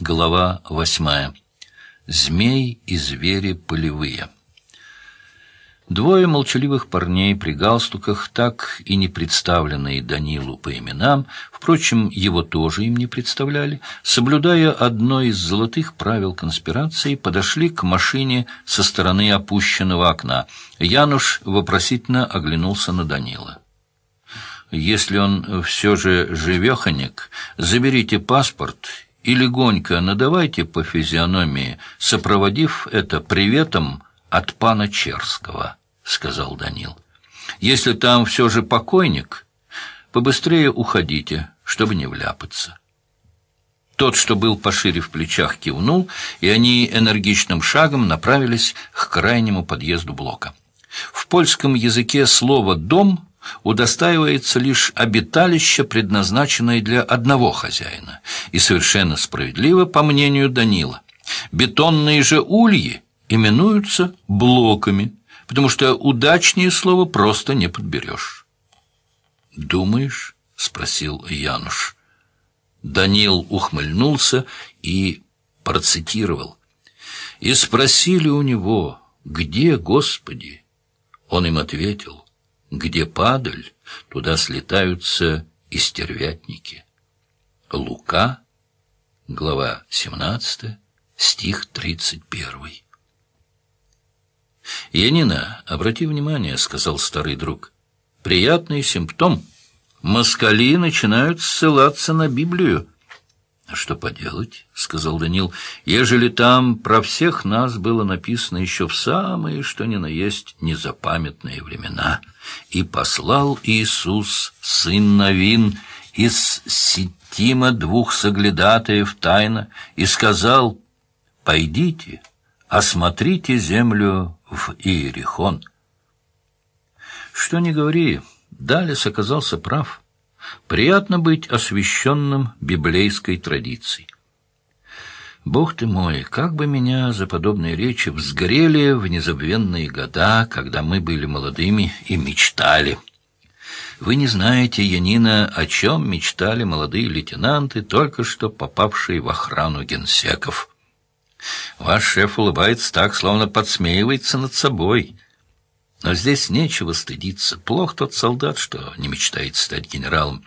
Глава восьмая. Змей и звери полевые. Двое молчаливых парней при галстуках, так и не представленные Данилу по именам, впрочем, его тоже им не представляли, соблюдая одно из золотых правил конспирации, подошли к машине со стороны опущенного окна. Януш вопросительно оглянулся на Данила. «Если он все же живеханик, заберите паспорт и легонько надавайте по физиономии, сопроводив это приветом от пана Черского, — сказал Данил. Если там все же покойник, побыстрее уходите, чтобы не вляпаться. Тот, что был пошире в плечах, кивнул, и они энергичным шагом направились к крайнему подъезду блока. В польском языке слово «дом» удостаивается лишь обиталище, предназначенное для одного хозяина, и совершенно справедливо, по мнению Данила. Бетонные же ульи именуются блоками, потому что удачнее слово просто не подберешь. «Думаешь?» — спросил Януш. Данил ухмыльнулся и процитировал. «И спросили у него, где, Господи?» Он им ответил, где падаль, туда слетаются и стервятники. Лука, глава 17, стих 31. «Янина, обрати внимание», — сказал старый друг, — «приятный симптом. Москали начинают ссылаться на Библию». «А что поделать?» — сказал Данил. «Ежели там про всех нас было написано еще в самые, что ни на есть, незапамятные времена. И послал Иисус, сын Новин, из Сетима двух соглядатаев тайно, и сказал, «Пойдите, осмотрите землю в Иерихон». Что ни говори, Далес оказался прав. Приятно быть освященным библейской традицией. Бог ты мой, как бы меня за подобные речи взгорели в незабвенные года, когда мы были молодыми и мечтали. Вы не знаете, Янина, о чем мечтали молодые лейтенанты, только что попавшие в охрану генсеков. Ваш шеф улыбается так, словно подсмеивается над собой — но здесь нечего стыдиться. Плох тот солдат, что не мечтает стать генералом.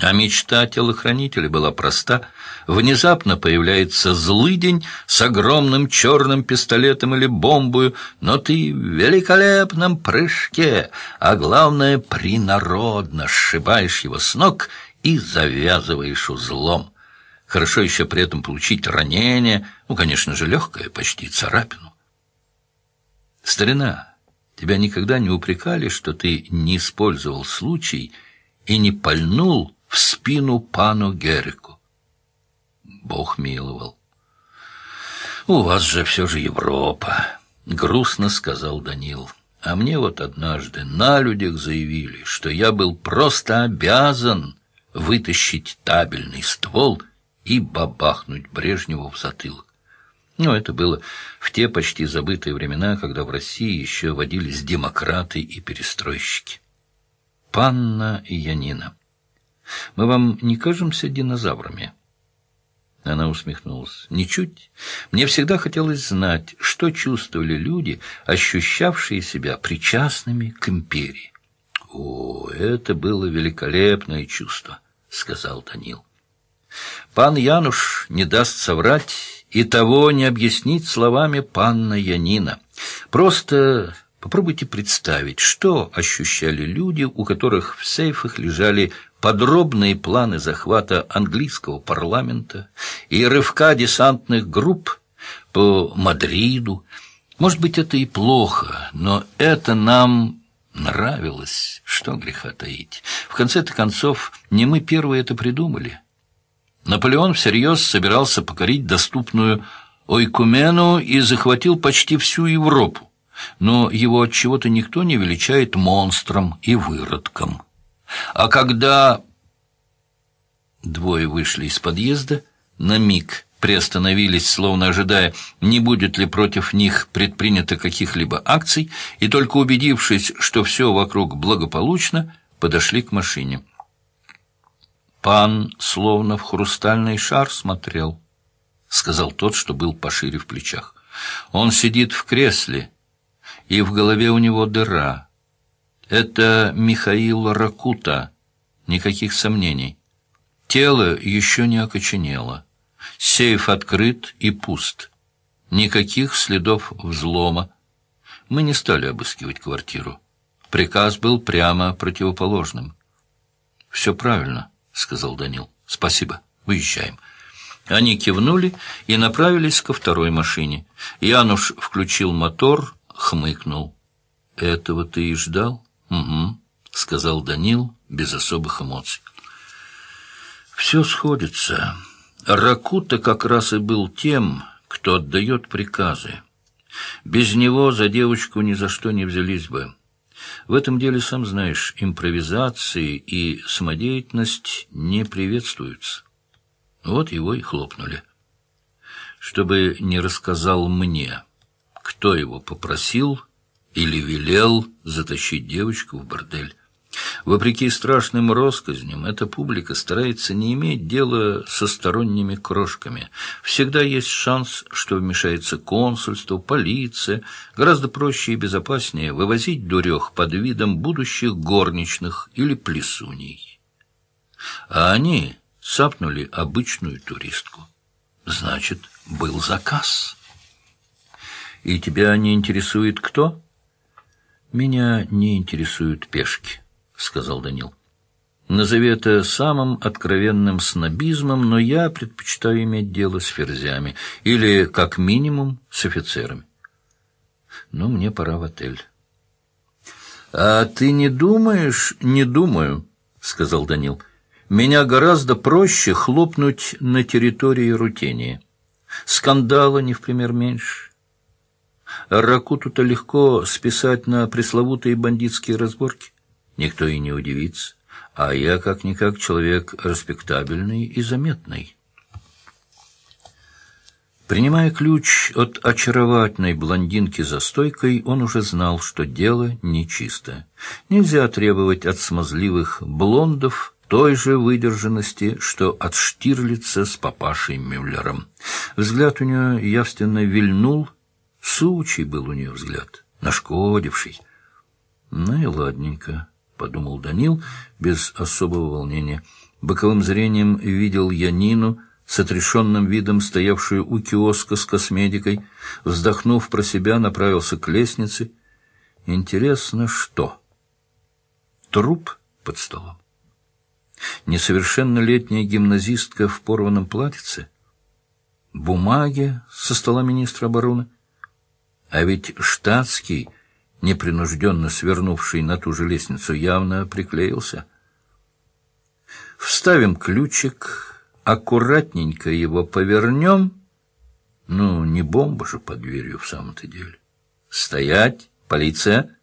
А мечта телохранителя была проста. Внезапно появляется злыдень с огромным черным пистолетом или бомбою, но ты в великолепном прыжке, а главное, принародно сшибаешь его с ног и завязываешь узлом. Хорошо еще при этом получить ранение, ну, конечно же, легкое, почти царапину. Старина, Тебя никогда не упрекали, что ты не использовал случай и не пальнул в спину пану Герику? Бог миловал. «У вас же все же Европа», — грустно сказал Данил. «А мне вот однажды на людях заявили, что я был просто обязан вытащить табельный ствол и бабахнуть Брежневу в затылок. Но это было в те почти забытые времена, когда в России еще водились демократы и перестройщики. Панна Янина, мы вам не кажемся динозаврами?» Она усмехнулась. «Ничуть. Мне всегда хотелось знать, что чувствовали люди, ощущавшие себя причастными к империи». «О, это было великолепное чувство», — сказал Данил. «Пан Януш не даст соврать и того не объяснить словами панна Янина. Просто попробуйте представить, что ощущали люди, у которых в сейфах лежали подробные планы захвата английского парламента и рывка десантных групп по Мадриду. Может быть, это и плохо, но это нам нравилось, что греха таить. В конце-то концов, не мы первые это придумали. Наполеон всерьез собирался покорить доступную Ойкумену и захватил почти всю Европу, но его от чего-то никто не величает монстром и выродком. А когда двое вышли из подъезда, на миг приостановились, словно ожидая, не будет ли против них предпринято каких-либо акций, и только убедившись, что все вокруг благополучно, подошли к машине. Пан словно в хрустальный шар смотрел, сказал тот, что был пошире в плечах. Он сидит в кресле, и в голове у него дыра. Это Михаил Ракута, никаких сомнений. Тело еще не окоченело. Сейф открыт и пуст. Никаких следов взлома. Мы не стали обыскивать квартиру. Приказ был прямо противоположным. «Все правильно», — сказал Данил. «Спасибо. Выезжаем». Они кивнули и направились ко второй машине. Януш включил мотор, хмыкнул. «Этого ты и ждал?» «Угу», — сказал Данил без особых эмоций. «Все сходится. Ракута как раз и был тем, кто отдает приказы. Без него за девочку ни за что не взялись бы. В этом деле, сам знаешь, импровизации и самодеятельность не приветствуются. Вот его и хлопнули. Чтобы не рассказал мне, кто его попросил или велел затащить девочку в бордель. Вопреки страшным россказням, эта публика старается не иметь дела со сторонними крошками. Всегда есть шанс, что вмешается консульство, полиция. Гораздо проще и безопаснее вывозить дурех под видом будущих горничных или плесуней. А они цапнули обычную туристку. Значит, был заказ. И тебя не интересует кто? Меня не интересуют пешки, сказал Данил. Назови это самым откровенным снобизмом, но я предпочитаю иметь дело с ферзями или, как минимум, с офицерами. Но мне пора в отель. — А ты не думаешь? — Не думаю, — сказал Данил. Меня гораздо проще хлопнуть на территории Рутения. Скандала не в пример меньше. Ракуту-то легко списать на пресловутые бандитские разборки. Никто и не удивится. А я, как-никак, человек респектабельный и заметный. Принимая ключ от очаровательной блондинки за стойкой, он уже знал, что дело нечисто. Нельзя требовать от смазливых блондов той же выдержанности, что от Штирлица с папашей Мюллером. Взгляд у нее явственно вильнул, сучий был у нее взгляд, нашкодивший. Ну и ладненько, — подумал Данил без особого волнения. Боковым зрением видел я Нину, с отрешенным видом стоявшую у киоска с косметикой, вздохнув про себя, направился к лестнице. Интересно, что? Труп под столом. Несовершеннолетняя гимназистка в порванном платьице? Бумаги со стола министра обороны? А ведь штатский, непринужденно свернувший на ту же лестницу, явно приклеился. Вставим ключик, аккуратненько его повернем. Ну, не бомба же под дверью в самом-то деле. Стоять, полиция!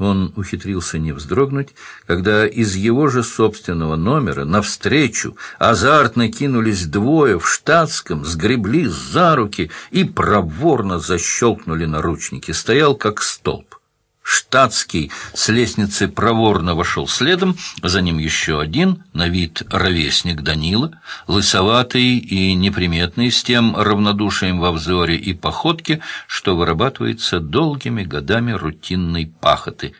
Он ухитрился не вздрогнуть, когда из его же собственного номера навстречу азартно кинулись двое в штатском, сгребли за руки и проворно защелкнули наручники. Стоял как столб. Штатский с лестницы проворно вошел следом, за ним еще один, на вид ровесник Данила, лысоватый и неприметный, с тем равнодушием во взоре и походке, что вырабатывается долгими годами рутинной пахоты.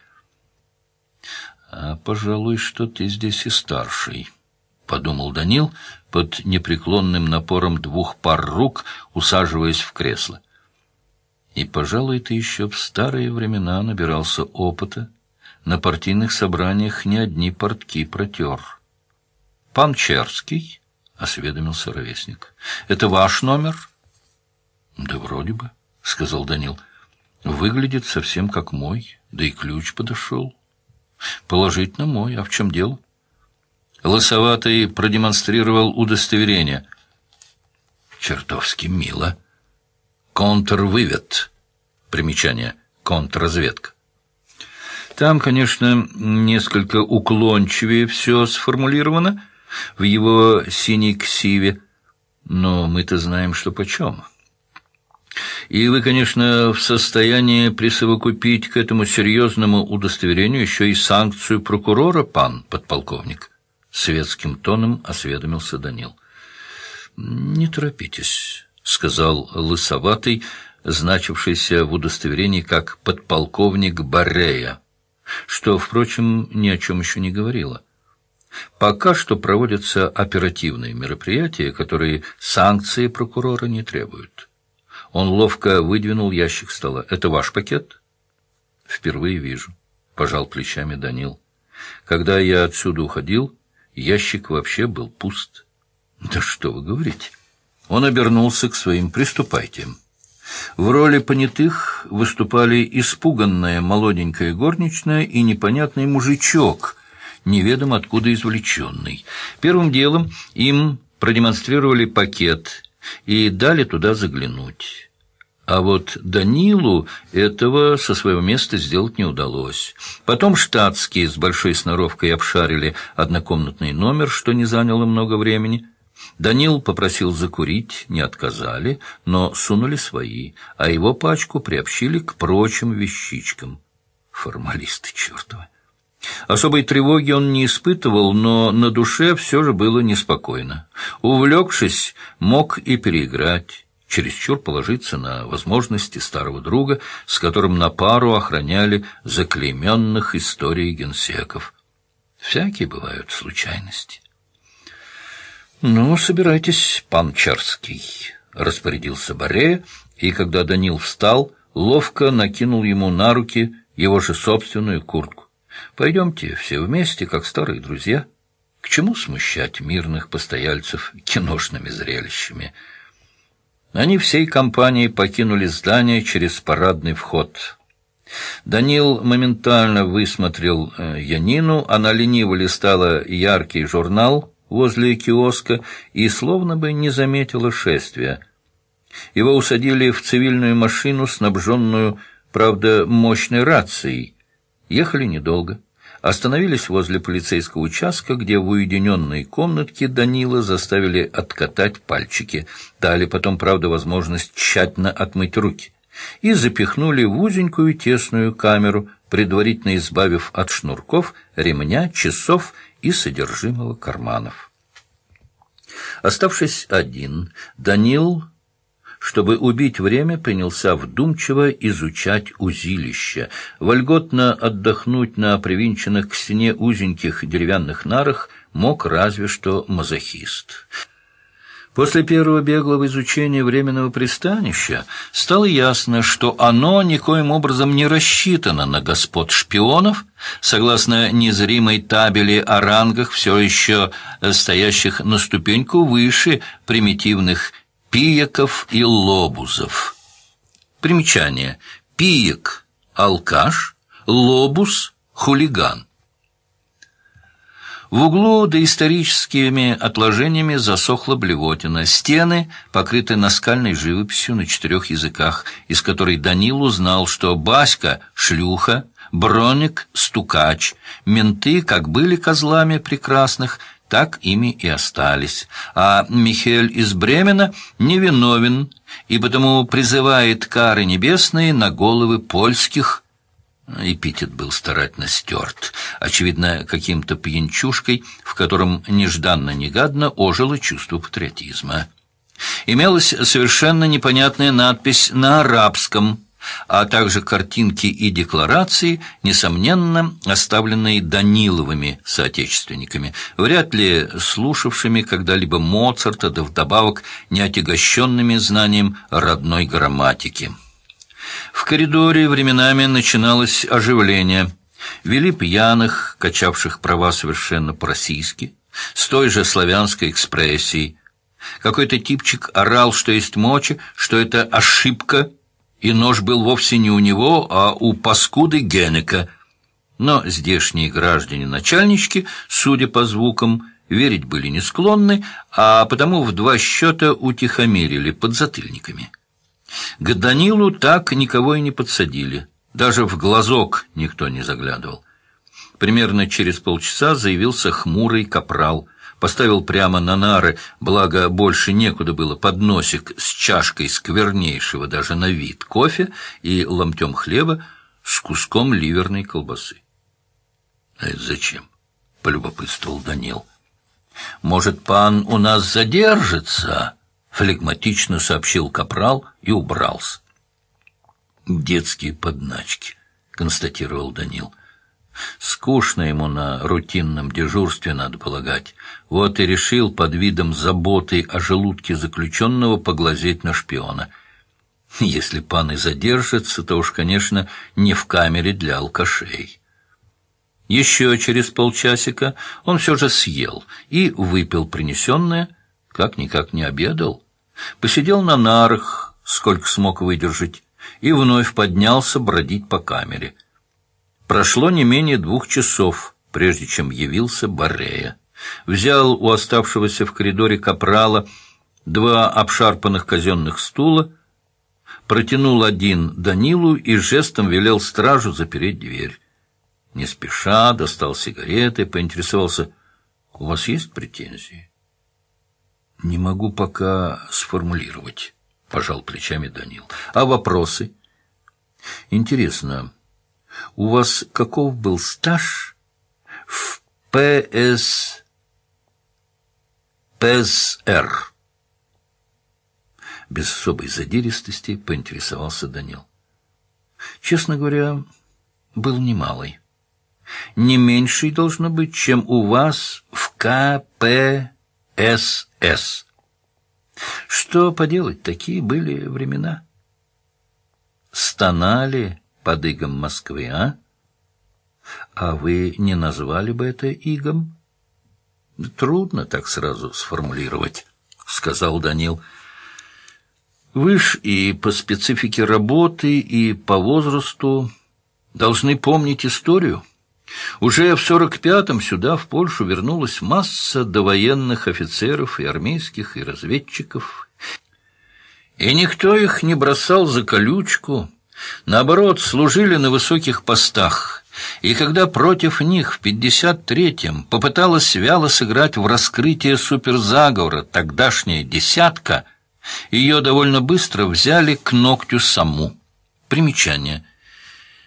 «А, пожалуй, что ты здесь и старший», — подумал Данил под непреклонным напором двух пар рук, усаживаясь в кресло. И, пожалуй, ты еще в старые времена набирался опыта. На партийных собраниях не одни портки протер. — Пан Черский, — осведомился ровесник, — это ваш номер? — Да вроде бы, — сказал Данил. — Выглядит совсем как мой, да и ключ подошел. — Положительно мой, а в чем дело? Лосоватый продемонстрировал удостоверение. — Чертовски мило. — Контрвывед. Примечание. Контрразведка. Там, конечно, несколько уклончивее все сформулировано в его синей ксиве, но мы-то знаем, что почем. И вы, конечно, в состоянии присовокупить к этому серьезному удостоверению еще и санкцию прокурора, пан подполковник. Светским тоном осведомился Данил. Не торопитесь, — сказал лысоватый, значившийся в удостоверении как подполковник Баррея, что, впрочем, ни о чем еще не говорило. Пока что проводятся оперативные мероприятия, которые санкции прокурора не требуют. Он ловко выдвинул ящик стола. «Это ваш пакет?» «Впервые вижу», — пожал плечами Данил. «Когда я отсюда уходил, ящик вообще был пуст». «Да что вы говорите?» Он обернулся к своим «приступайте». В роли понятых выступали испуганная молоденькая горничная и непонятный мужичок, неведом откуда извлеченный. Первым делом им продемонстрировали пакет и дали туда заглянуть. А вот Данилу этого со своего места сделать не удалось. Потом штатские с большой сноровкой обшарили однокомнатный номер, что не заняло много времени. Данил попросил закурить, не отказали, но сунули свои, а его пачку приобщили к прочим вещичкам. Формалисты чертовы. Особой тревоги он не испытывал, но на душе все же было неспокойно. Увлекшись, мог и переиграть, чересчур положиться на возможности старого друга, с которым на пару охраняли заклейменных историй генсеков. Всякие бывают случайности. «Ну, собирайтесь, пан Чарский», — распорядился Борея, и когда Данил встал, ловко накинул ему на руки его же собственную куртку. Пойдемте все вместе, как старые друзья. К чему смущать мирных постояльцев киношными зрелищами? Они всей компанией покинули здание через парадный вход. Данил моментально высмотрел э, Янину, она лениво листала яркий журнал возле киоска и словно бы не заметила шествия. Его усадили в цивильную машину, снабженную, правда, мощной рацией, Ехали недолго. Остановились возле полицейского участка, где в уединенной комнатке Данила заставили откатать пальчики. Дали потом, правда, возможность тщательно отмыть руки. И запихнули в узенькую тесную камеру, предварительно избавив от шнурков, ремня, часов и содержимого карманов. Оставшись один, Данил чтобы убить время, принялся вдумчиво изучать узилище, вольготно отдохнуть на привинченных к стене узеньких деревянных нарах мог разве что мазохист. После первого беглого изучения временного пристанища стало ясно, что оно никоим образом не рассчитано на господ шпионов, согласно незримой табели о рангах, все еще стоящих на ступеньку выше примитивных Пияков и Лобузов. Примечание. Пиек – алкаш, Лобус – хулиган. В углу доисторическими отложениями засохла блевотина. Стены покрыты наскальной живописью на четырех языках, из которой Данил узнал, что Баська — шлюха, Броник — стукач, менты, как были козлами прекрасных, так ими и остались. А Михель из Бремена невиновен, и потому призывает кары небесные на головы польских. Эпитет был старательно стерт, очевидно, каким-то пьянчушкой, в котором нежданно-негадно ожило чувство патриотизма. Имелась совершенно непонятная надпись на арабском – а также картинки и декларации, несомненно, оставленные Даниловыми соотечественниками, вряд ли слушавшими когда-либо Моцарта, да вдобавок не отягощенными знанием родной грамматики. В коридоре временами начиналось оживление. Вели пьяных, качавших права совершенно по-российски, с той же славянской экспрессией. Какой-то типчик орал, что есть мочи, что это ошибка – и нож был вовсе не у него, а у паскуды Генека. Но здешние граждане-начальнички, судя по звукам, верить были не склонны, а потому в два счета утихомирили подзатыльниками. К Данилу так никого и не подсадили, даже в глазок никто не заглядывал. Примерно через полчаса заявился хмурый капрал – поставил прямо на нары, благо больше некуда было подносик с чашкой сквернейшего даже на вид кофе и ломтем хлеба с куском ливерной колбасы. — А это зачем? — полюбопытствовал Данил. «Может, пан у нас задержится?» — флегматично сообщил капрал и убрался. «Детские подначки», — констатировал Данил. Скучно ему на рутинном дежурстве, надо полагать. Вот и решил под видом заботы о желудке заключенного поглазеть на шпиона. Если пан и задержится, то уж, конечно, не в камере для алкашей. Еще через полчасика он все же съел и выпил принесенное, как-никак не обедал. Посидел на нарах, сколько смог выдержать, и вновь поднялся бродить по камере. Прошло не менее двух часов, прежде чем явился Баррея. Взял у оставшегося в коридоре капрала два обшарпанных казенных стула, протянул один Данилу и жестом велел стражу запереть дверь. Не спеша достал сигареты, поинтересовался, «У вас есть претензии?» «Не могу пока сформулировать», — пожал плечами Данил. «А вопросы?» «Интересно, у вас каков был стаж в ПС... ПСР?» Без особой задиристости поинтересовался Данил. «Честно говоря, был немалый не меньшей должно быть, чем у вас в КПСС. Что поделать, такие были времена. Стонали под игом Москвы, а? А вы не назвали бы это игом? Трудно так сразу сформулировать, сказал Данил. Вы ж и по специфике работы, и по возрасту должны помнить историю. Уже в 45-м сюда, в Польшу, вернулась масса довоенных офицеров и армейских, и разведчиков. И никто их не бросал за колючку, наоборот, служили на высоких постах. И когда против них в 53-м попыталась вяло сыграть в раскрытие суперзаговора тогдашняя «десятка», ее довольно быстро взяли к ногтю саму. Примечание.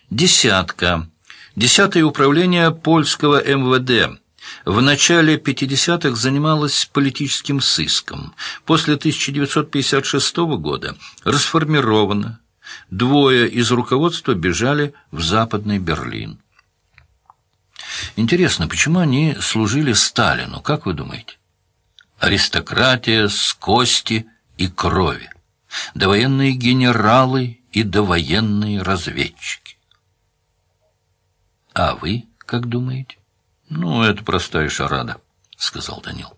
«Десятка» Десятое управление польского МВД в начале 50-х занималось политическим сыском. После 1956 года расформировано. Двое из руководства бежали в Западный Берлин. Интересно, почему они служили Сталину, как вы думаете? Аристократия с кости и крови, довоенные генералы и довоенные разведчики. А вы как думаете? Ну, это простая шарада, сказал Данил.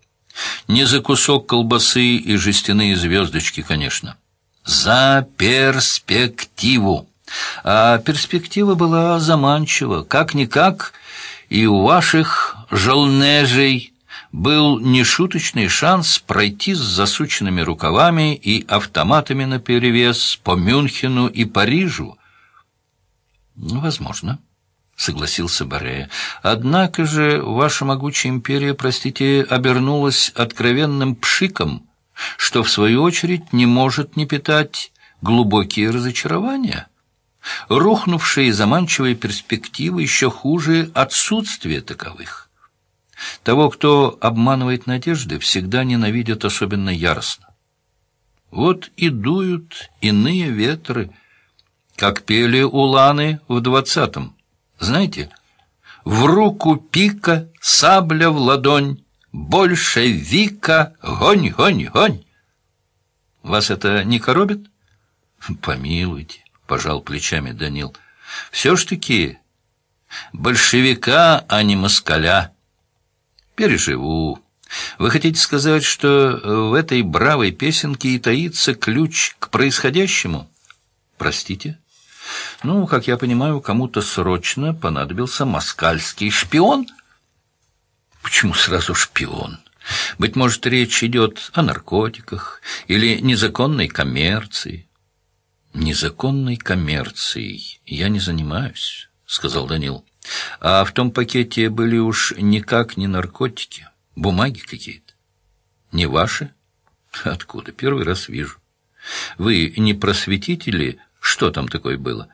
Не за кусок колбасы и жестяные звездочки, конечно. За перспективу. А перспектива была заманчива. Как-никак и у ваших желнежей был нешуточный шанс пройти с засученными рукавами и автоматами наперевес по Мюнхену и Парижу. Возможно. — согласился Борея. «Однако же ваша могучая империя, простите, обернулась откровенным пшиком, что, в свою очередь, не может не питать глубокие разочарования. Рухнувшие заманчивые перспективы еще хуже отсутствия таковых. Того, кто обманывает надежды, всегда ненавидят особенно яростно. Вот и дуют иные ветры, как пели уланы в двадцатом. Знаете, в руку пика, сабля в ладонь, больше вика, гонь, гонь, гонь. Вас это не коробит? Помилуйте, пожал плечами Данил. Все ж таки большевика, а не москаля. Переживу. Вы хотите сказать, что в этой бравой песенке и таится ключ к происходящему? Простите? Ну, как я понимаю, кому-то срочно понадобился москальский шпион. Почему сразу шпион? Быть может, речь идет о наркотиках или незаконной коммерции. Незаконной коммерцией я не занимаюсь, сказал Данил. А в том пакете были уж никак не наркотики, бумаги какие-то. Не ваши? Откуда? Первый раз вижу. Вы не просветители что там такое было?